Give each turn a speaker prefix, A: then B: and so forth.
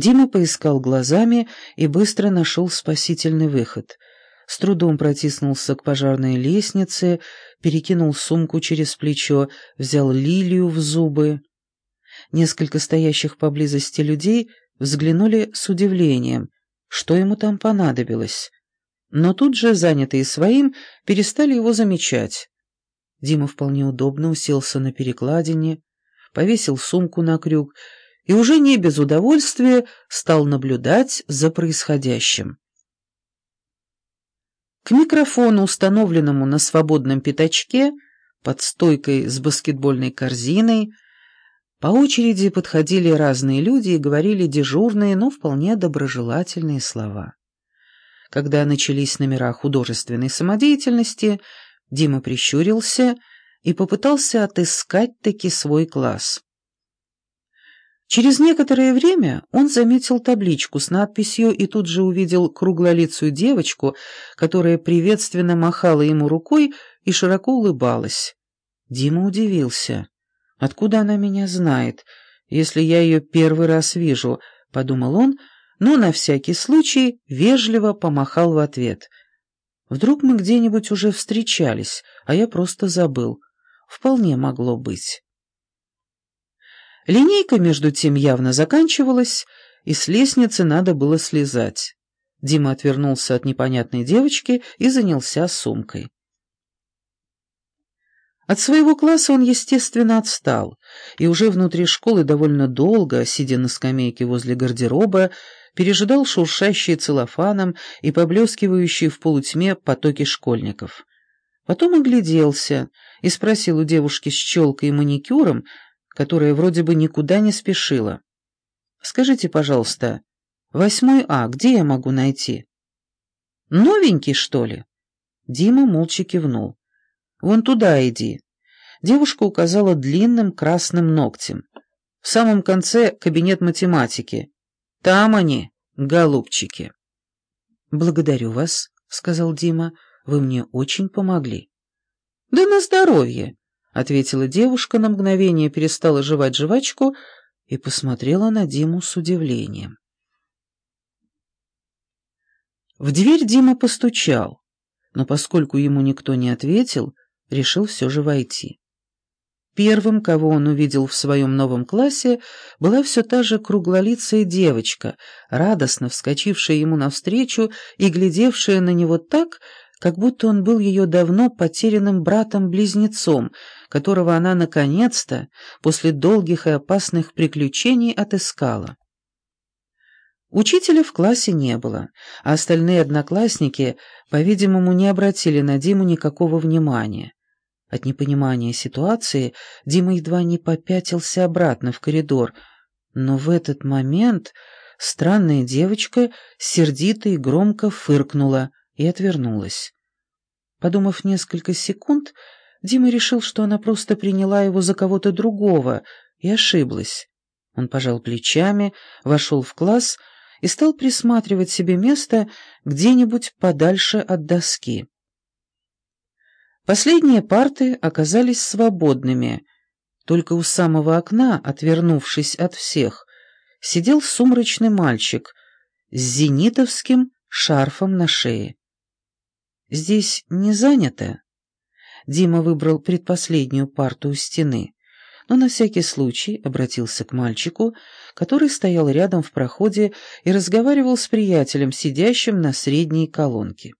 A: Дима поискал глазами и быстро нашел спасительный выход. С трудом протиснулся к пожарной лестнице, перекинул сумку через плечо, взял лилию в зубы. Несколько стоящих поблизости людей взглянули с удивлением, что ему там понадобилось. Но тут же, занятые своим, перестали его замечать. Дима вполне удобно уселся на перекладине, повесил сумку на крюк и уже не без удовольствия стал наблюдать за происходящим. К микрофону, установленному на свободном пятачке, под стойкой с баскетбольной корзиной, по очереди подходили разные люди и говорили дежурные, но вполне доброжелательные слова. Когда начались номера художественной самодеятельности, Дима прищурился и попытался отыскать-таки свой класс. Через некоторое время он заметил табличку с надписью и тут же увидел круглолицую девочку, которая приветственно махала ему рукой и широко улыбалась. Дима удивился. «Откуда она меня знает, если я ее первый раз вижу?» — подумал он, но на всякий случай вежливо помахал в ответ. «Вдруг мы где-нибудь уже встречались, а я просто забыл. Вполне могло быть». Линейка, между тем, явно заканчивалась, и с лестницы надо было слезать. Дима отвернулся от непонятной девочки и занялся сумкой. От своего класса он, естественно, отстал, и уже внутри школы довольно долго, сидя на скамейке возле гардероба, пережидал шуршащие целлофаном и поблескивающие в полутьме потоки школьников. Потом огляделся и спросил у девушки с челкой и маникюром, которая вроде бы никуда не спешила. «Скажите, пожалуйста, восьмой А где я могу найти?» «Новенький, что ли?» Дима молча кивнул. «Вон туда иди». Девушка указала длинным красным ногтем. «В самом конце кабинет математики. Там они, голубчики». «Благодарю вас», — сказал Дима. «Вы мне очень помогли». «Да на здоровье!» — ответила девушка, на мгновение перестала жевать жвачку и посмотрела на Диму с удивлением. В дверь Дима постучал, но поскольку ему никто не ответил, решил все же войти. Первым, кого он увидел в своем новом классе, была все та же круглолицая девочка, радостно вскочившая ему навстречу и глядевшая на него так, как будто он был ее давно потерянным братом-близнецом, которого она наконец-то, после долгих и опасных приключений, отыскала. Учителя в классе не было, а остальные одноклассники, по-видимому, не обратили на Диму никакого внимания. От непонимания ситуации Дима едва не попятился обратно в коридор, но в этот момент странная девочка сердито и громко фыркнула и отвернулась. Подумав несколько секунд, Дима решил, что она просто приняла его за кого-то другого, и ошиблась. Он пожал плечами, вошел в класс и стал присматривать себе место где-нибудь подальше от доски. Последние парты оказались свободными, только у самого окна, отвернувшись от всех, сидел сумрачный мальчик с зенитовским шарфом на шее. «Здесь не занято?» Дима выбрал предпоследнюю парту у стены, но на всякий случай обратился к мальчику, который стоял рядом в проходе и разговаривал с приятелем, сидящим на средней колонке.